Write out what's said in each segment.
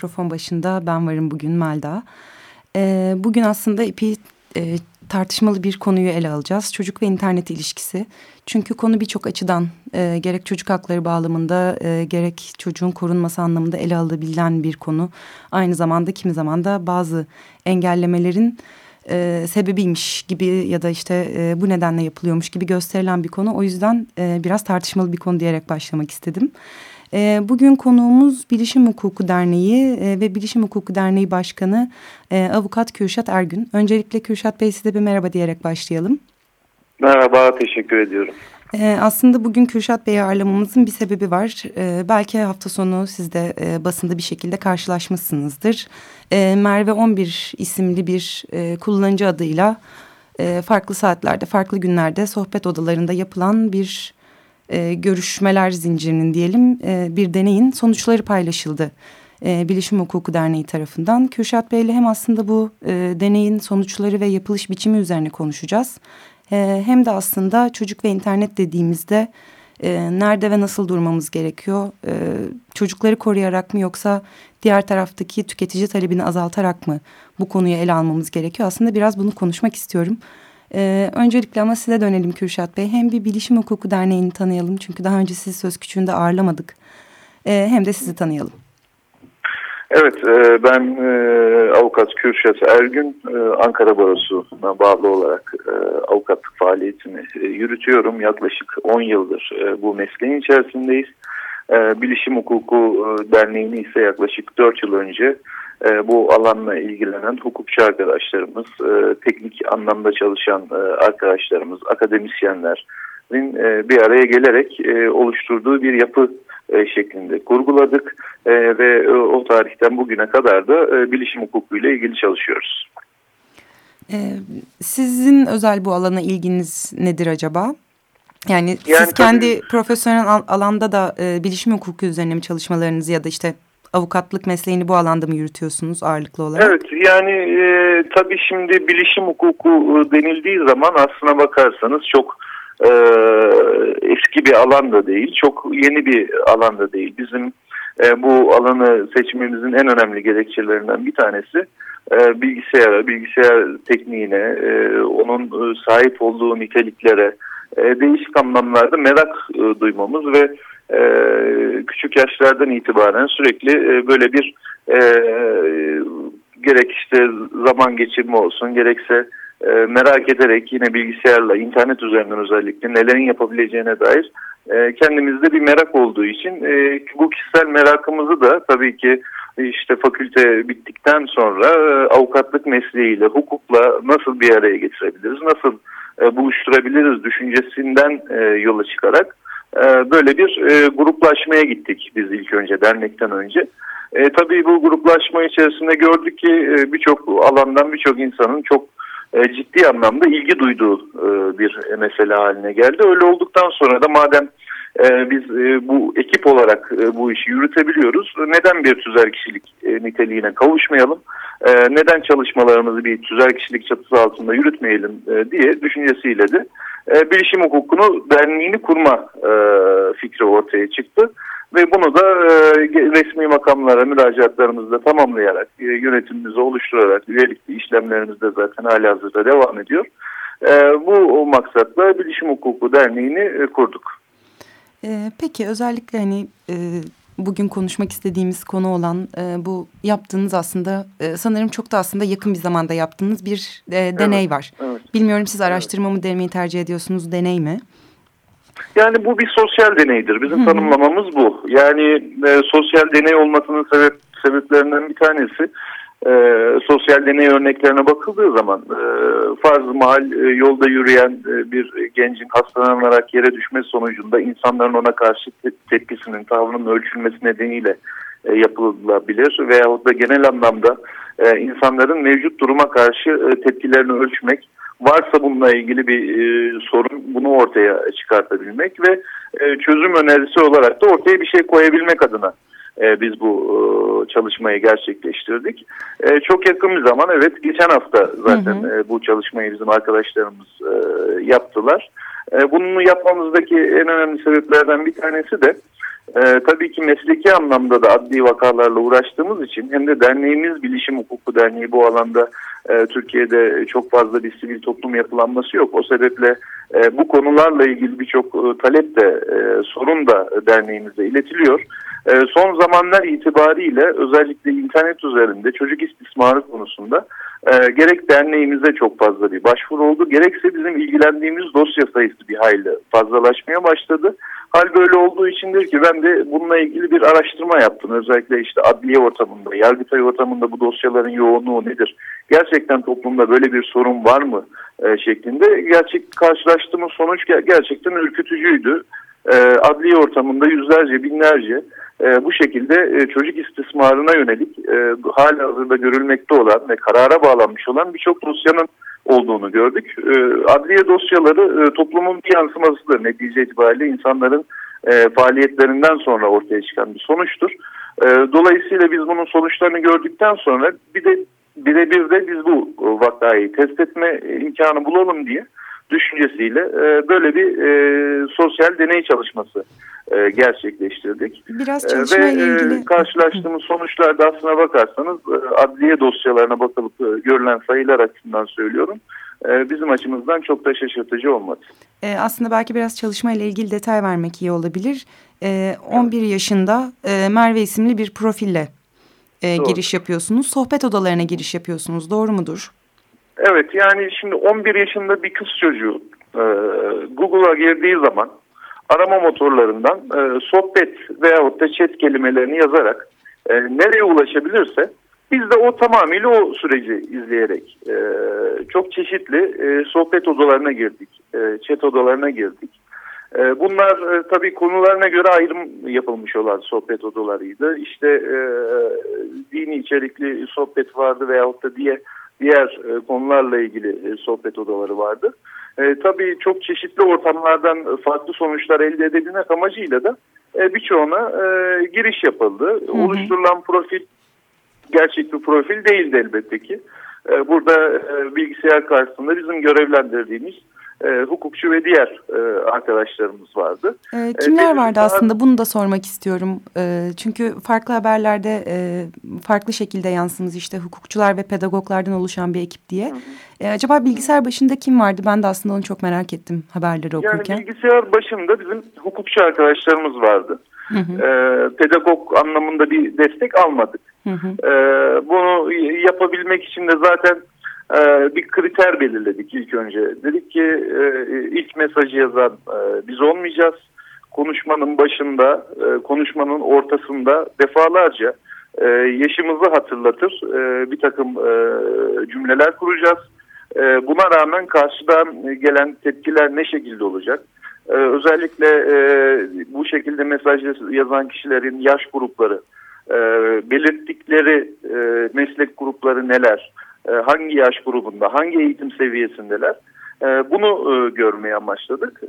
Mikrofon başında ben varım bugün Melda. E, bugün aslında ipi e, tartışmalı bir konuyu ele alacağız. Çocuk ve internet ilişkisi. Çünkü konu birçok açıdan e, gerek çocuk hakları bağlamında e, gerek çocuğun korunması anlamında ele alınabilen bir konu. Aynı zamanda kimi zaman da bazı engellemelerin e, sebebiymiş gibi ya da işte e, bu nedenle yapılıyormuş gibi gösterilen bir konu. O yüzden e, biraz tartışmalı bir konu diyerek başlamak istedim. E, bugün konuğumuz Bilişim Hukuku Derneği e, ve Bilişim Hukuku Derneği Başkanı e, Avukat Kürşat Ergün. Öncelikle Kürşat Bey size bir merhaba diyerek başlayalım. Merhaba, teşekkür ediyorum. Ee, aslında bugün Kürşat Bey'i ağırlamamızın bir sebebi var. Ee, belki hafta sonu siz de e, basında bir şekilde karşılaşmışsınızdır. Ee, Merve 11 isimli bir e, kullanıcı adıyla e, farklı saatlerde, farklı günlerde sohbet odalarında yapılan bir e, görüşmeler zincirinin diyelim e, bir deneyin sonuçları paylaşıldı. E, Bilişim Hukuku Derneği tarafından. Kürşat Bey ile hem aslında bu e, deneyin sonuçları ve yapılış biçimi üzerine konuşacağız. E, hem de aslında çocuk ve internet dediğimizde e, nerede ve nasıl durmamız gerekiyor? E, çocukları koruyarak mı yoksa diğer taraftaki tüketici talebini azaltarak mı bu konuyu ele almamız gerekiyor? Aslında biraz bunu konuşmak istiyorum. Ee, öncelikle ama size dönelim Kürşat Bey. Hem bir Bilişim Hukuku Derneği'ni tanıyalım. Çünkü daha önce sizi Söz Küçüğü'nde ağırlamadık. Ee, hem de sizi tanıyalım. Evet, e, ben e, avukat Kürşat Ergün, e, Ankara Barosu'na bağlı olarak avukatlık faaliyetini yürütüyorum. Yaklaşık 10 yıldır bu mesleğin içerisindeyiz. Bilişim Hukuku Derneği'ni ise yaklaşık 4 yıl önce bu alanla ilgilenen hukukçu arkadaşlarımız, teknik anlamda çalışan arkadaşlarımız, akademisyenlerin bir araya gelerek oluşturduğu bir yapı e, şeklinde kurguladık e, ve e, o tarihten bugüne kadar da bilişim hukuku ile ilgili çalışıyoruz. Sizin özel bu alana ilginiz nedir acaba? Yani, yani siz tabii, kendi profesyonel alanda da e, bilişim hukuku üzerine mi çalışmalarınızı ya da işte avukatlık mesleğini bu alanda mı yürütüyorsunuz ağırlıklı olarak? Evet yani e, tabii şimdi bilişim hukuku denildiği zaman aslına bakarsanız çok e, eski bir alan da değil, çok yeni bir alan da değil. Bizim e, bu alanı seçmemizin en önemli gerekçelerinden bir tanesi e, bilgisayara, bilgisayar tekniğine, e, onun e, sahip olduğu niteliklere e, değişik anlamlarda merak e, duymamız ve e, küçük yaşlardan itibaren sürekli e, böyle bir e, gerek işte zaman geçirme olsun, gerekse e, merak ederek yine bilgisayarla, internet üzerinden özellikle nelerin yapabileceğine dair e, kendimizde bir merak olduğu için e, bu kişisel merakımızı da tabii ki işte fakülte bittikten sonra e, avukatlık mesleğiyle, hukukla nasıl bir araya getirebiliriz, nasıl e, buluşturabiliriz düşüncesinden e, yola çıkarak böyle bir e, gruplaşmaya gittik biz ilk önce dernekten önce. E, tabii bu gruplaşma içerisinde gördük ki e, birçok alandan birçok insanın çok e, ciddi anlamda ilgi duyduğu bir mesele haline geldi. Öyle olduktan sonra da madem e, biz bu ekip olarak bu işi yürütebiliyoruz, neden bir tüzel kişilik niteliğine kavuşmayalım, neden çalışmalarımızı bir tüzel kişilik çatısı altında yürütmeyelim diye düşüncesiyle de bilişim hukukunu derneğini kurma fikri ortaya çıktı. Ve bunu da e, resmi makamlara müracaatlarımızda tamamlayarak, e, yönetimimizi oluşturarak, üyelikli işlemlerimiz de zaten hali hazırda devam ediyor. E, bu maksatla Bilişim Hukuku Derneği'ni e, kurduk. E, peki özellikle hani e, bugün konuşmak istediğimiz konu olan e, bu yaptığınız aslında e, sanırım çok da aslında yakın bir zamanda yaptığınız bir e, deney evet, var. Evet. Bilmiyorum siz araştırma evet. mı denemeyi tercih ediyorsunuz, deney mi? Yani bu bir sosyal deneydir. Bizim Hı -hı. tanımlamamız bu. Yani e, sosyal deney olmasının sebep sebeplerinden bir tanesi e, sosyal deney örneklerine bakıldığı zaman e, farz mahal e, yolda yürüyen e, bir gencin hastalanarak yere düşmesi sonucunda insanların ona karşı te tepkisinin, tavrının ölçülmesi nedeniyle e, yapılabilir veyahut da genel anlamda e, insanların mevcut duruma karşı e, tepkilerini ölçmek, varsa bununla ilgili bir e, sorun bunu ortaya çıkartabilmek ve e, çözüm önerisi olarak da ortaya bir şey koyabilmek adına e, biz bu e, çalışmayı gerçekleştirdik. E, çok yakın bir zaman evet geçen hafta zaten hı hı. E, bu çalışmayı bizim arkadaşlarımız e, yaptılar. E, bunu yapmamızdaki en önemli sebeplerden bir tanesi de e, tabii ki mesleki anlamda da adli vakalarla uğraştığımız için hem de derneğimiz Bilişim Hukuku Derneği bu alanda e, Türkiye'de çok fazla bir sivil toplum yapılanması yok. O sebeple e, bu konularla ilgili birçok e, talep de e, sorun da derneğimize iletiliyor. E, son zamanlar itibariyle özellikle internet üzerinde çocuk istismarı konusunda e, gerek derneğimize çok fazla bir başvuru oldu gerekse bizim ilgilendiğimiz dosya sayısı bir hayli fazlalaşmaya başladı. Hal böyle olduğu içindir ki ben de bununla ilgili bir araştırma yaptım. Özellikle işte adliye ortamında, yargıtay ortamında bu dosyaların yoğunluğu nedir? Gerçekten toplumda böyle bir sorun var mı? E, şeklinde. Gerçek karşılaştığımız sonuç gerçekten ürkütücüydü. E, adliye ortamında yüzlerce, binlerce e, bu şekilde e, çocuk istismarına yönelik hala hazırda görülmekte olan ve karara bağlanmış olan birçok dosyanın olduğunu gördük. Adliye dosyaları toplumun bir yansımasıdır netice itibariyle insanların faaliyetlerinden sonra ortaya çıkan bir sonuçtur. Dolayısıyla biz bunun sonuçlarını gördükten sonra bir de birebir de biz bu vakayı test etme imkanı bulalım diye düşüncesiyle e, böyle bir e, sosyal deney çalışması e, gerçekleştirdik. Biraz çalışmayla Ve ilgili... karşılaştığımız sonuçlarda aslına bakarsanız adliye dosyalarına bakılıp görülen sayılar açısından söylüyorum. Bizim açımızdan çok da şaşırtıcı olmadı. Aslında belki biraz çalışmayla ilgili detay vermek iyi olabilir. 11 yaşında Merve isimli bir profille giriş yapıyorsunuz. Sohbet odalarına giriş yapıyorsunuz. Doğru mudur? Evet yani şimdi 11 yaşında bir kız çocuğu Google'a girdiği zaman arama motorlarından e, sohbet veyahut da chat kelimelerini yazarak e, nereye ulaşabilirse biz de o tamamıyla o süreci izleyerek e, çok çeşitli e, sohbet odalarına girdik, e, chat odalarına girdik. E, bunlar e, tabii konularına göre ayrım yapılmış olan sohbet odalarıydı. İşte e, dini içerikli sohbet vardı veyahut da diye diğer e, konularla ilgili e, sohbet odaları vardı. E, tabii çok çeşitli ortamlardan farklı sonuçlar elde edebilmek amacıyla da e, birçoğuna e, giriş yapıldı. Hı hı. Oluşturulan profil gerçek bir profil değildi elbette ki. E, burada e, bilgisayar karşısında bizim görevlendirdiğimiz e, hukukçu ve diğer e, arkadaşlarımız vardı. E, kimler e, vardı aslında bunu da sormak istiyorum. E, çünkü farklı haberlerde e, farklı şekilde yansınız işte hukukçular ve pedagoglardan oluşan bir ekip diye. Hı hı. E, acaba bilgisayar başında kim vardı? Ben de aslında onu çok merak ettim haberleri okurken. Yani bilgisayar başında bizim hukukçu arkadaşlarımız vardı. Hı hı. E, pedagog anlamında bir destek almadık. Hı hı. E, bunu yapabilmek için de zaten bir kriter belirledik ilk önce. Dedik ki e, ilk mesajı yazan e, biz olmayacağız. Konuşmanın başında, e, konuşmanın ortasında defalarca yaşımızı hatırlatır bir takım cümleler kuracağız. Buna rağmen karşıdan gelen tepkiler ne şekilde olacak? Özellikle bu şekilde mesaj yazan kişilerin yaş grupları, belirttikleri meslek grupları neler? E, hangi yaş grubunda, hangi eğitim seviyesindeler e, bunu e, görmeye amaçladık.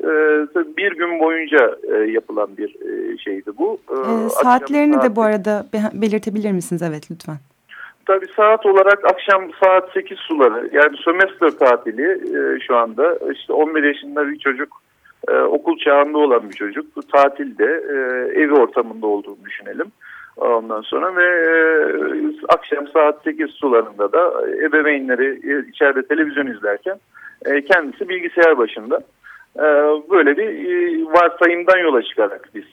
Bir gün boyunca yapılan bir şeydi bu. E, saatlerini saat... de bu arada belirtebilir misiniz? Evet lütfen. Tabii saat olarak akşam saat 8 suları yani sömestr tatili şu anda işte 11 yaşında bir çocuk okul çağında olan bir çocuk tatilde evi ortamında olduğunu düşünelim. Ondan sonra ve e, akşam saat 8 sularında da ebeveynleri e, içeride televizyon izlerken e, kendisi bilgisayar başında. Böyle bir varsayımdan yola çıkarak biz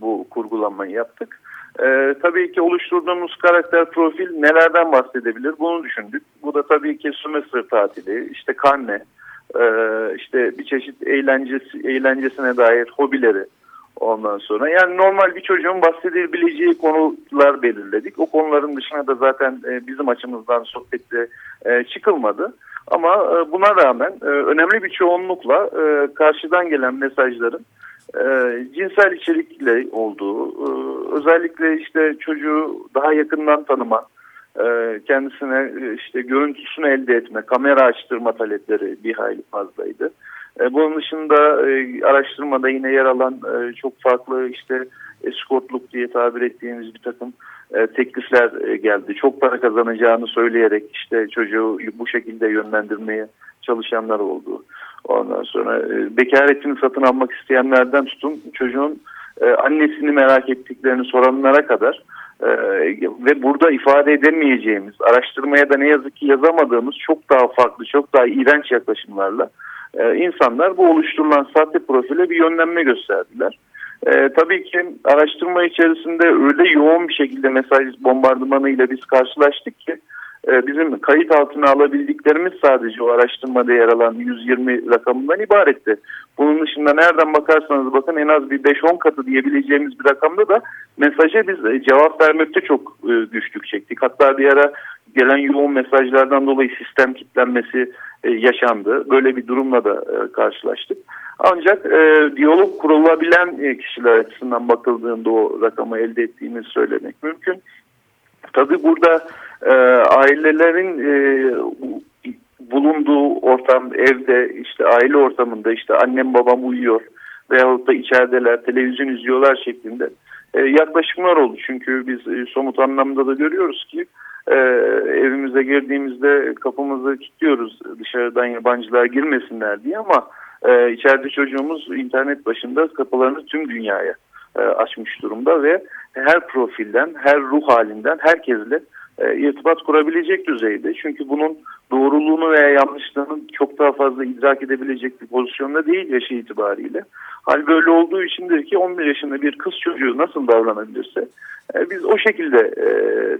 bu kurgulanmayı yaptık. Tabii ki oluşturduğumuz karakter profil nelerden bahsedebilir bunu düşündük. Bu da tabii ki sömestr tatili, işte karne, işte bir çeşit eğlencesi, eğlencesine dair hobileri, Ondan sonra yani normal bir çocuğun bahsedebileceği konular belirledik. O konuların dışına da zaten e, bizim açımızdan sohbette e, çıkılmadı. Ama e, buna rağmen önemli bir çoğunlukla karşıdan gelen mesajların cinsel içerikle olduğu, özellikle işte çocuğu daha yakından tanıma, kendisine işte görüntüsünü elde etme, kamera açtırma talepleri bir hayli fazlaydı. E, bunun dışında e, araştırmada yine yer alan e, çok farklı işte eskortluk diye tabir ettiğimiz bir takım e, teklifler e, geldi. Çok para kazanacağını söyleyerek işte çocuğu bu şekilde yönlendirmeye çalışanlar oldu. Ondan sonra e, bekaretini satın almak isteyenlerden tutun çocuğun e, annesini merak ettiklerini soranlara kadar e, ve burada ifade edemeyeceğimiz, araştırmaya da ne yazık ki yazamadığımız çok daha farklı, çok daha iğrenç yaklaşımlarla e, insanlar bu oluşturulan sahte profile bir yönlenme gösterdiler. E, tabii ki araştırma içerisinde öyle yoğun bir şekilde mesaj bombardımanıyla biz karşılaştık ki bizim kayıt altına alabildiklerimiz sadece o araştırmada yer alan 120 rakamından ibaretti. Bunun dışında nereden bakarsanız bakın en az bir 5-10 katı diyebileceğimiz bir rakamda da mesaja biz e, cevap vermekte çok e, güçlük çektik. Hatta bir ara gelen yoğun mesajlardan dolayı sistem kilitlenmesi e, yaşandı. Böyle bir durumla da e, karşılaştık. Ancak e, diyalog kurulabilen e, kişiler açısından bakıldığında o rakamı elde ettiğimizi söylemek mümkün. Tabi burada e, ailelerin e, bulunduğu ortam evde işte aile ortamında işte annem babam uyuyor veyahut da içerideler televizyon izliyorlar şeklinde e, yaklaşımlar oldu. Çünkü biz e, somut anlamda da görüyoruz ki e, evimize girdiğimizde kapımızı kilitliyoruz dışarıdan yabancılar girmesinler diye ama e, içeride çocuğumuz internet başında kapılarını tüm dünyaya e, açmış durumda ve her profilden, her ruh halinden herkesle e, irtibat kurabilecek düzeyde. Çünkü bunun doğruluğunu veya yanlışlığını çok daha fazla idrak edebilecek bir pozisyonda değil yaşı itibariyle. Hal böyle olduğu içindir ki 11 yaşında bir kız çocuğu nasıl davranabilirse e, biz o şekilde e,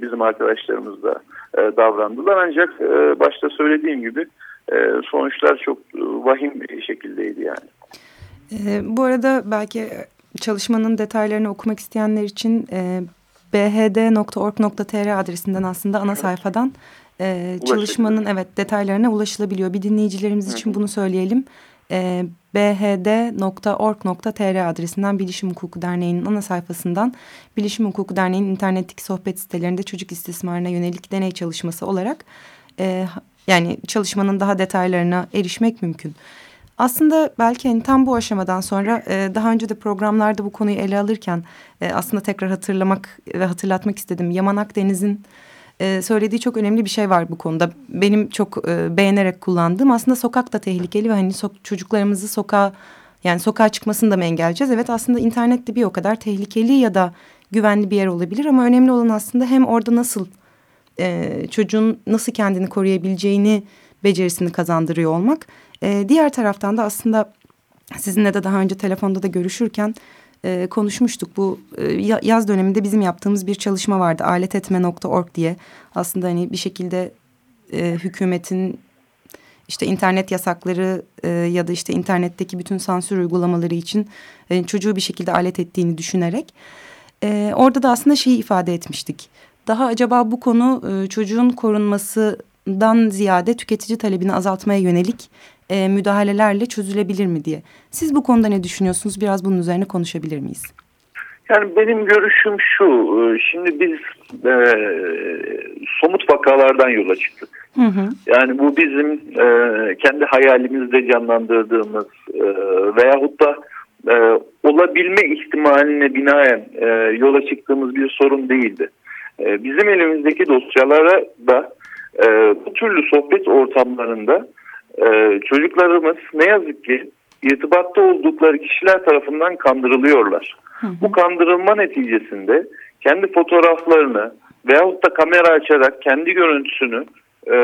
bizim arkadaşlarımız da e, davrandılar. Ancak e, başta söylediğim gibi e, sonuçlar çok e, vahim şekildeydi yani. E, bu arada belki çalışmanın detaylarını okumak isteyenler için e, bhd.org.tr adresinden aslında ana sayfadan e, çalışmanın evet detaylarına ulaşılabiliyor. Bir dinleyicilerimiz için bunu söyleyelim. E, bhd.org.tr adresinden Bilişim Hukuku Derneği'nin ana sayfasından Bilişim Hukuku Derneği'nin internetteki sohbet sitelerinde çocuk istismarına yönelik deney çalışması olarak e, yani çalışmanın daha detaylarına erişmek mümkün. Aslında belki hani tam bu aşamadan sonra e, daha önce de programlarda bu konuyu ele alırken e, aslında tekrar hatırlamak ve hatırlatmak istedim. Yaman Akdeniz'in e, söylediği çok önemli bir şey var bu konuda. Benim çok e, beğenerek kullandığım aslında sokak da tehlikeli ve hani so çocuklarımızı sokağa yani sokağa çıkmasını da mı engelleyeceğiz? Evet aslında internet de bir o kadar tehlikeli ya da güvenli bir yer olabilir ama önemli olan aslında hem orada nasıl e, çocuğun nasıl kendini koruyabileceğini becerisini kazandırıyor olmak. E, diğer taraftan da aslında sizinle de daha önce telefonda da görüşürken e, konuşmuştuk. Bu e, yaz döneminde bizim yaptığımız bir çalışma vardı. aletetme.org diye. Aslında hani bir şekilde e, hükümetin işte internet yasakları e, ya da işte internetteki bütün sansür uygulamaları için e, çocuğu bir şekilde alet ettiğini düşünerek e, orada da aslında şeyi ifade etmiştik. Daha acaba bu konu e, çocuğun korunmasından ziyade tüketici talebini azaltmaya yönelik e, müdahalelerle çözülebilir mi diye. Siz bu konuda ne düşünüyorsunuz? Biraz bunun üzerine konuşabilir miyiz? Yani benim görüşüm şu, e, şimdi biz e, somut vakalardan yola çıktık. Hı hı. Yani bu bizim e, kendi hayalimizde canlandırdığımız e, veyahut da e, olabilme ihtimaline binaen e, yola çıktığımız bir sorun değildi. E, bizim elimizdeki dosyalara da e, bu türlü sohbet ortamlarında e, çocuklarımız ne yazık ki irtibatta oldukları kişiler tarafından kandırılıyorlar. Hı hı. Bu kandırılma neticesinde kendi fotoğraflarını veyahut da kamera açarak kendi görüntüsünü e,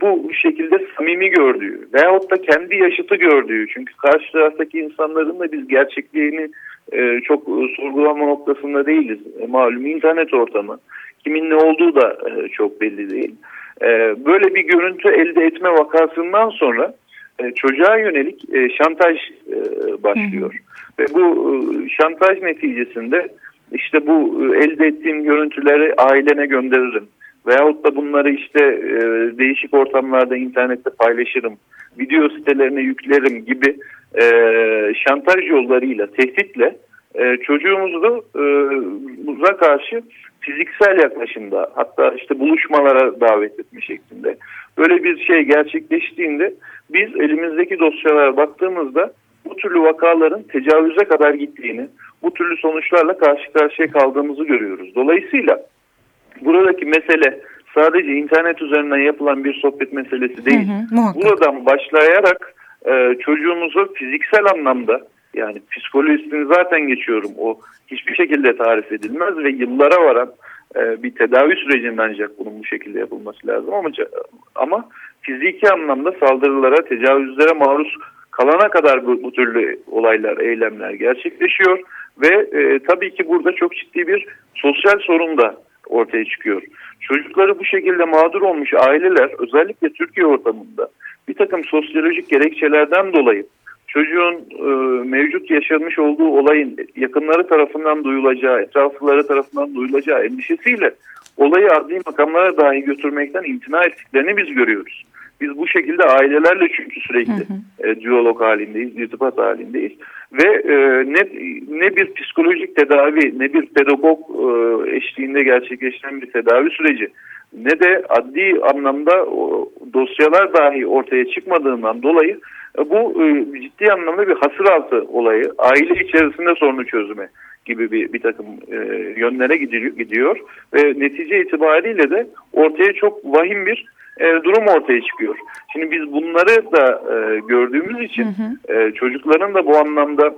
bu şekilde samimi gördüğü veyahut da kendi yaşıtı gördüğü çünkü karşı taraftaki insanların da biz gerçekliğini e, çok sorgulama noktasında değiliz. E, malum internet ortamı kimin ne olduğu da e, çok belli değil. E, böyle bir görüntü elde etme vakasından sonra e, çocuğa yönelik e, şantaj e, başlıyor. Hı. Ve bu e, şantaj neticesinde işte bu e, elde ettiğim görüntüleri ailene gönderirim. Veyahut da bunları işte e, değişik ortamlarda internette paylaşırım. Video sitelerine yüklerim gibi e, şantaj yollarıyla, tehditle e, çocuğumuzu e, karşı fiziksel yaklaşımda hatta işte buluşmalara davet etme şeklinde böyle bir şey gerçekleştiğinde biz elimizdeki dosyalara baktığımızda bu türlü vakaların tecavüze kadar gittiğini, bu türlü sonuçlarla karşı karşıya kaldığımızı görüyoruz. Dolayısıyla buradaki mesele sadece internet üzerinden yapılan bir sohbet meselesi değil. Hı hı, Buradan başlayarak e, çocuğumuzu fiziksel anlamda yani psikolojisini zaten geçiyorum. O hiçbir şekilde tarif edilmez ve yıllara varan e, bir tedavi sürecinin ancak bunun bu şekilde yapılması lazım ama ama fiziki anlamda saldırılara, tecavüzlere maruz kalana kadar bu, bu türlü olaylar, eylemler gerçekleşiyor ve e, tabii ki burada çok ciddi bir sosyal sorun da ortaya çıkıyor. Çocukları bu şekilde mağdur olmuş aileler özellikle Türkiye ortamında bir takım sosyolojik gerekçelerden dolayı çocuğun e, mevcut yaşanmış olduğu olayın yakınları tarafından duyulacağı, etrafları tarafından duyulacağı endişesiyle olayı adli makamlara dahi götürmekten imtina ettiklerini biz görüyoruz. Biz bu şekilde ailelerle çünkü sürekli hı hı. E, diyalog halindeyiz, irtibat halindeyiz. Ve e, ne, ne bir psikolojik tedavi ne bir pedagog e, eşliğinde gerçekleşen bir tedavi süreci ne de adli anlamda o, dosyalar dahi ortaya çıkmadığından dolayı bu e, ciddi anlamda bir hasır altı olayı aile içerisinde sorunu çözme gibi bir, bir takım e, yönlere gidiyor, gidiyor ve netice itibariyle de ortaya çok vahim bir e, durum ortaya çıkıyor. Şimdi biz bunları da e, gördüğümüz için hı hı. E, çocukların da bu anlamda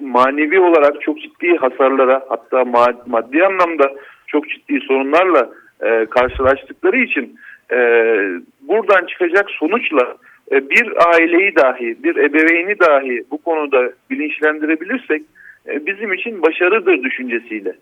manevi olarak çok ciddi hasarlara hatta maddi anlamda çok ciddi sorunlarla e, karşılaştıkları için e, buradan çıkacak sonuçla e, bir aileyi dahi, bir ebeveyni dahi bu konuda bilinçlendirebilirsek e, bizim için başarıdır düşüncesiyle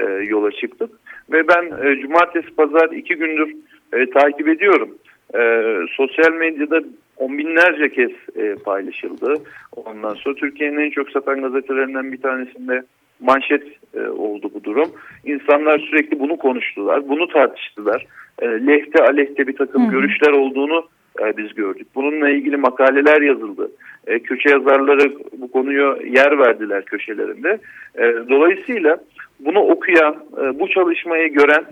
e, yola çıktık. Ve ben e, cumartesi pazar iki gündür e, takip ediyorum. E, sosyal medyada on binlerce kez e, paylaşıldı. Ondan sonra Türkiye'nin en çok satan gazetelerinden bir tanesinde manşet e, oldu bu durum. İnsanlar sürekli bunu konuştular, bunu tartıştılar. E, lehte aleyhte bir takım görüşler olduğunu e, biz gördük. Bununla ilgili makaleler yazıldı. E, köşe yazarları bu konuyu yer verdiler köşelerinde. E, dolayısıyla bunu okuyan, e, bu çalışmayı gören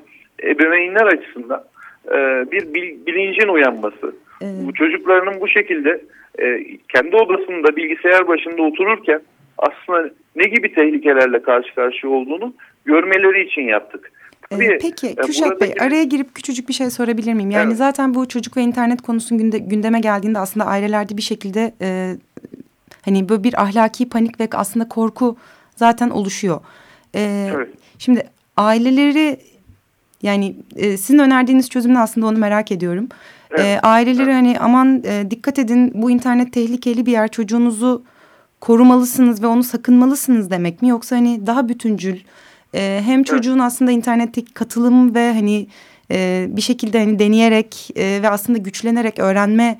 ebeveynler açısından e, bir bilincin uyanması. Evet. Bu çocuklarının bu şekilde e, kendi odasında bilgisayar başında otururken aslında ne gibi tehlikelerle karşı karşıya olduğunu görmeleri için yaptık. Tabii, Peki e, Kürşat buradaki... Bey araya girip küçücük bir şey sorabilir miyim? Yani evet. zaten bu çocuk ve internet konusu günde, gündeme geldiğinde aslında ailelerde bir şekilde e, hani böyle bir ahlaki panik ve aslında korku zaten oluşuyor. E, evet. Şimdi aileleri yani e, sizin önerdiğiniz çözümünü aslında onu merak ediyorum. Evet. E, aileleri evet. hani aman e, dikkat edin bu internet tehlikeli bir yer çocuğunuzu korumalısınız ve onu sakınmalısınız demek mi? Yoksa hani daha bütüncül e, hem çocuğun aslında internetteki katılım ve hani e, bir şekilde hani deneyerek e, ve aslında güçlenerek öğrenme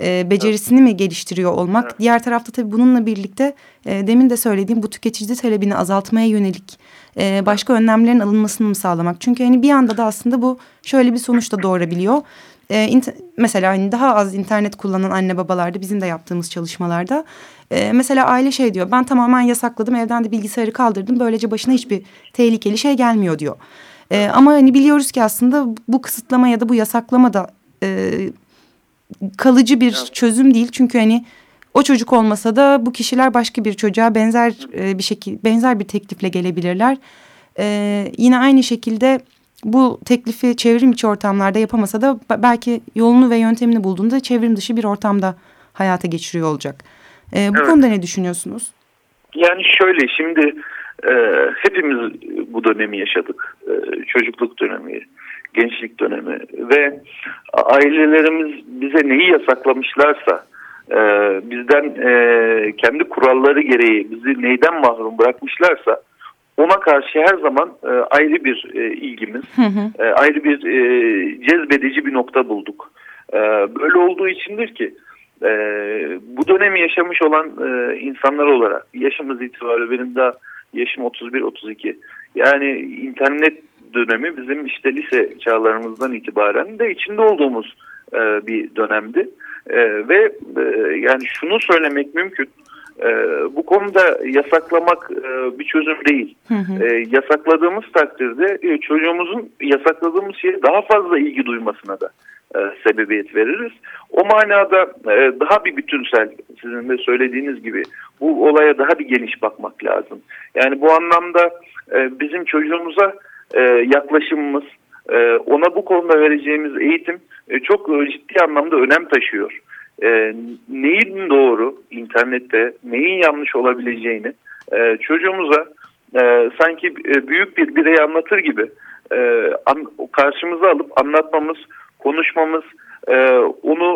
e, becerisini mi geliştiriyor olmak? Evet. Diğer tarafta tabii bununla birlikte e, demin de söylediğim bu tüketici talebini azaltmaya yönelik e, başka önlemlerin alınmasını mı sağlamak? Çünkü hani bir anda da aslında bu şöyle bir sonuç da doğurabiliyor. E, mesela hani daha az internet kullanan anne babalarda bizim de yaptığımız çalışmalarda e, mesela aile şey diyor ben tamamen yasakladım evden de bilgisayarı kaldırdım böylece başına hiçbir tehlikeli şey gelmiyor diyor. E, ama hani biliyoruz ki aslında bu kısıtlama ya da bu yasaklama da e, kalıcı bir evet. çözüm değil çünkü hani o çocuk olmasa da bu kişiler başka bir çocuğa benzer e, bir şekilde benzer bir teklifle gelebilirler. E, yine aynı şekilde bu teklifi çevrim içi ortamlarda yapamasa da belki yolunu ve yöntemini bulduğunda çevrim dışı bir ortamda hayata geçiriyor olacak. E, bu evet. konuda ne düşünüyorsunuz? Yani şöyle şimdi e, hepimiz bu dönemi yaşadık. E, çocukluk dönemi, gençlik dönemi ve ailelerimiz bize neyi yasaklamışlarsa e, bizden e, kendi kuralları gereği bizi neyden mahrum bırakmışlarsa ona karşı her zaman e, ayrı bir e, ilgimiz, hı hı. E, ayrı bir e, cezbedici bir nokta bulduk. E, böyle olduğu içindir ki e, bu dönemi yaşamış olan e, insanlar olarak yaşımız itibariyle benim daha yaşım 31-32 yani internet dönemi bizim işte lise çağlarımızdan itibaren de içinde olduğumuz e, bir dönemdi. E, ve e, yani şunu söylemek mümkün. E, bu konuda yasaklamak e, bir çözüm değil. Hı hı. E, yasakladığımız takdirde e, çocuğumuzun yasakladığımız şeye daha fazla ilgi duymasına da e, sebebiyet veririz. O manada e, daha bir bütünsel sizin de söylediğiniz gibi bu olaya daha bir geniş bakmak lazım. Yani bu anlamda e, bizim çocuğumuza e, yaklaşımımız, e, ona bu konuda vereceğimiz eğitim e, çok ciddi anlamda önem taşıyor. E, neyin doğru internette, neyin yanlış olabileceğini e, çocuğumuza e, sanki e, büyük bir birey anlatır gibi e, an, karşımıza alıp anlatmamız, konuşmamız, e, onu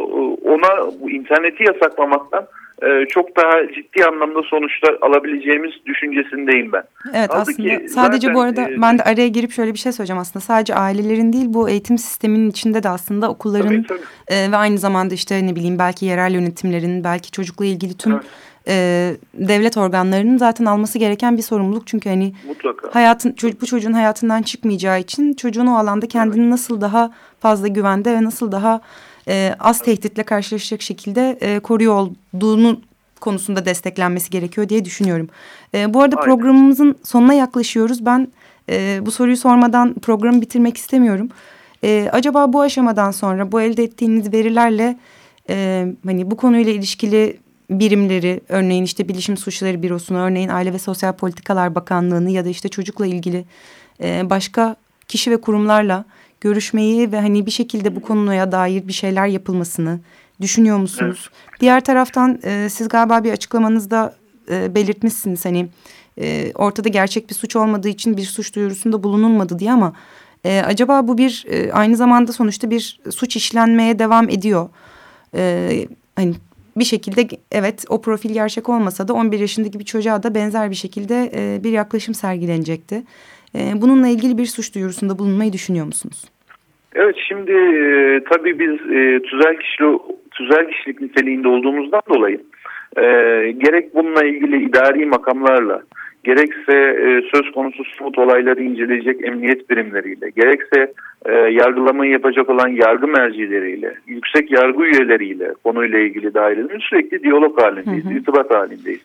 ona bu interneti yasaklamaktan e, çok daha ciddi anlamda sonuçlar alabileceğimiz düşüncesindeyim ben. Evet Aldı aslında sadece zaten, bu arada e, ben de araya girip şöyle bir şey söyleyeceğim aslında sadece ailelerin değil bu eğitim sisteminin içinde de aslında okulların tabii, tabii. E, ve aynı zamanda işte ne bileyim belki yerel yönetimlerin belki çocukla ilgili tüm evet. E, devlet organlarının zaten alması gereken bir sorumluluk çünkü hani Mutlaka. hayatın çocuk bu çocuğun hayatından çıkmayacağı için çocuğun o alanda kendini evet. nasıl daha fazla güvende ve nasıl daha e, az tehditle karşılaşacak şekilde e, koruyor olduğunu konusunda desteklenmesi gerekiyor diye düşünüyorum. E, bu arada Aynen. programımızın sonuna yaklaşıyoruz. Ben e, bu soruyu sormadan programı bitirmek istemiyorum. E, acaba bu aşamadan sonra bu elde ettiğiniz verilerle e, hani bu konuyla ilişkili birimleri örneğin işte Bilişim Suçları Bürosu'nu örneğin Aile ve Sosyal Politikalar Bakanlığı'nı ya da işte çocukla ilgili e, başka kişi ve kurumlarla görüşmeyi ve hani bir şekilde bu konuya dair bir şeyler yapılmasını düşünüyor musunuz? Evet. Diğer taraftan e, siz galiba bir açıklamanızda e, belirtmişsiniz hani e, ortada gerçek bir suç olmadığı için bir suç duyurusunda bulunulmadı diye ama e, acaba bu bir e, aynı zamanda sonuçta bir suç işlenmeye devam ediyor. E, hani bir şekilde evet o profil gerçek olmasa da 11 yaşındaki bir çocuğa da benzer bir şekilde e, bir yaklaşım sergilenecekti. E, bununla ilgili bir suç duyurusunda bulunmayı düşünüyor musunuz? Evet şimdi e, tabii biz e, tüzel, kişili, tüzel kişilik niteliğinde olduğumuzdan dolayı e, gerek bununla ilgili idari makamlarla gerekse e, söz konusu somut olayları inceleyecek emniyet birimleriyle, gerekse e, yargılamayı yapacak olan yargı mercileriyle, yüksek yargı üyeleriyle konuyla ilgili dairenin sürekli diyalog halindeyiz, hı hı. irtibat halindeyiz.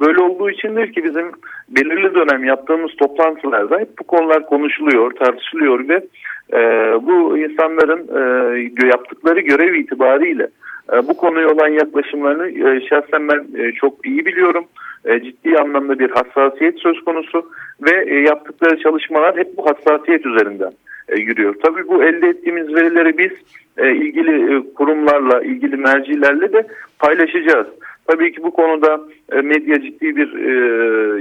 Böyle olduğu içindir ki bizim belirli dönem yaptığımız toplantılarda hep bu konular konuşuluyor, tartışılıyor ve e, bu insanların e, yaptıkları görev itibariyle bu konuya olan yaklaşımlarını e, şahsen ben e, çok iyi biliyorum. E, ciddi anlamda bir hassasiyet söz konusu ve e, yaptıkları çalışmalar hep bu hassasiyet üzerinden e, yürüyor. Tabii bu elde ettiğimiz verileri biz e, ilgili e, kurumlarla, ilgili mercilerle de paylaşacağız. Tabii ki bu konuda e, medya ciddi bir e,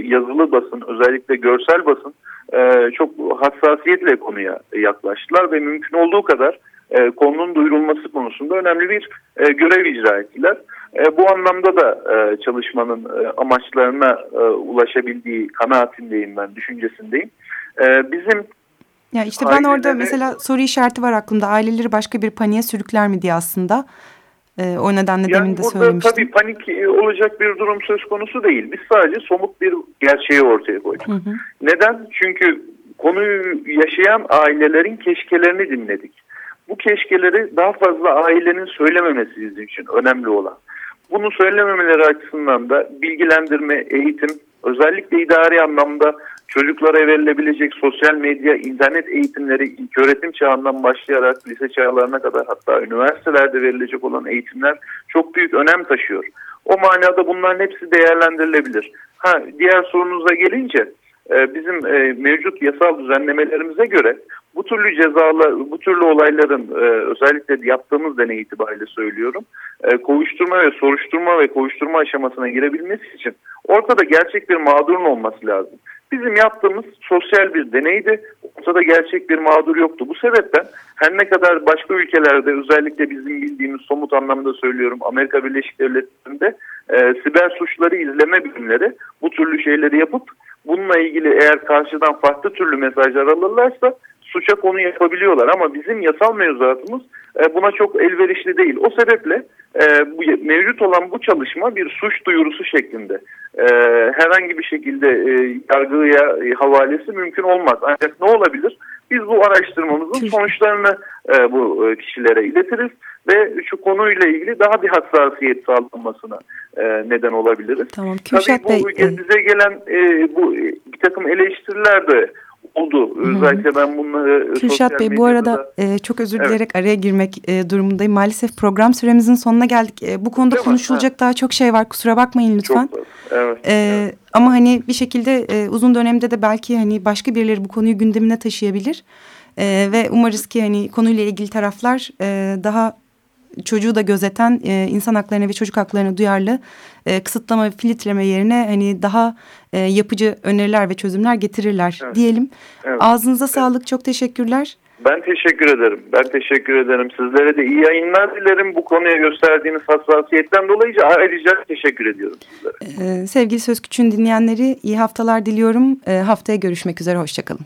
yazılı basın, özellikle görsel basın e, çok hassasiyetle konuya yaklaştılar ve mümkün olduğu kadar e, konunun duyurulması konusunda önemli bir e, görev icra ettiler. E, bu anlamda da e, çalışmanın e, amaçlarına e, ulaşabildiği kanaatindeyim ben, düşüncesindeyim. E, bizim ya işte ben orada mesela soru işareti var aklımda. Aileleri başka bir paniğe sürükler mi diye aslında. E, o nedenle yani demin de söylemiştim. Tabii panik e, olacak bir durum söz konusu değil. Biz sadece somut bir gerçeği ortaya koyduk. Hı hı. Neden? Çünkü konuyu yaşayan ailelerin keşkelerini dinledik. Bu keşkeleri daha fazla ailenin söylememesi bizim için önemli olan. Bunu söylememeleri açısından da bilgilendirme, eğitim, özellikle idari anlamda çocuklara verilebilecek sosyal medya, internet eğitimleri ilk öğretim çağından başlayarak lise çağlarına kadar hatta üniversitelerde verilecek olan eğitimler çok büyük önem taşıyor. O manada bunların hepsi değerlendirilebilir. Ha, diğer sorunuza gelince e, bizim e, mevcut yasal düzenlemelerimize göre bu türlü cezalar, bu türlü olayların e, özellikle yaptığımız deney itibariyle söylüyorum, kovuşturma ve soruşturma ve kovuşturma aşamasına girebilmesi için ortada gerçek bir mağdurun olması lazım. Bizim yaptığımız sosyal bir deneydi. Ortada gerçek bir mağdur yoktu. Bu sebepten her ne kadar başka ülkelerde özellikle bizim bildiğimiz somut anlamda söylüyorum Amerika Birleşik Devletleri'nde e, siber suçları izleme birimleri bu türlü şeyleri yapıp bununla ilgili eğer karşıdan farklı türlü mesajlar alırlarsa suça konu yapabiliyorlar ama bizim yasal mevzuatımız e, buna çok elverişli değil. O sebeple e, bu, mevcut olan bu çalışma bir suç duyurusu şeklinde e, herhangi bir şekilde e, yargıya e, havalesi mümkün olmaz. Ancak ne olabilir? Biz bu araştırmamızın sonuçlarını e, bu e, kişilere iletiriz ve şu konuyla ilgili daha bir hassasiyet sağlanmasına e, neden olabiliriz. Tamam, Kürşat Tabii bu Bey, bize gelen e, bu bir takım eleştiriler de oldu. Hı-hı. Özellikle ben bunları Kürşat Bey bu arada e, çok özür evet. dileyerek araya girmek e, durumundayım. Maalesef program süremizin sonuna geldik. E, bu konuda Değil konuşulacak mi? daha çok şey var. Kusura bakmayın lütfen. Çok, evet, e, evet. Ama hani bir şekilde e, uzun dönemde de belki hani başka birileri bu konuyu gündemine taşıyabilir. E, ve umarız ki hani konuyla ilgili taraflar e, daha çocuğu da gözeten e, insan haklarına ve çocuk haklarına duyarlı e, kısıtlama ve filtreleme yerine hani daha e, yapıcı öneriler ve çözümler getirirler evet. diyelim. Evet. Ağzınıza evet. sağlık. Çok teşekkürler. Ben teşekkür ederim. Ben teşekkür ederim. Sizlere de iyi yayınlar dilerim. Bu konuya gösterdiğiniz hassasiyetten dolayı ayrıca teşekkür ediyorum sizlere. Ee, sevgili Söz Küçüğün dinleyenleri iyi haftalar diliyorum. Ee, haftaya görüşmek üzere. Hoşçakalın.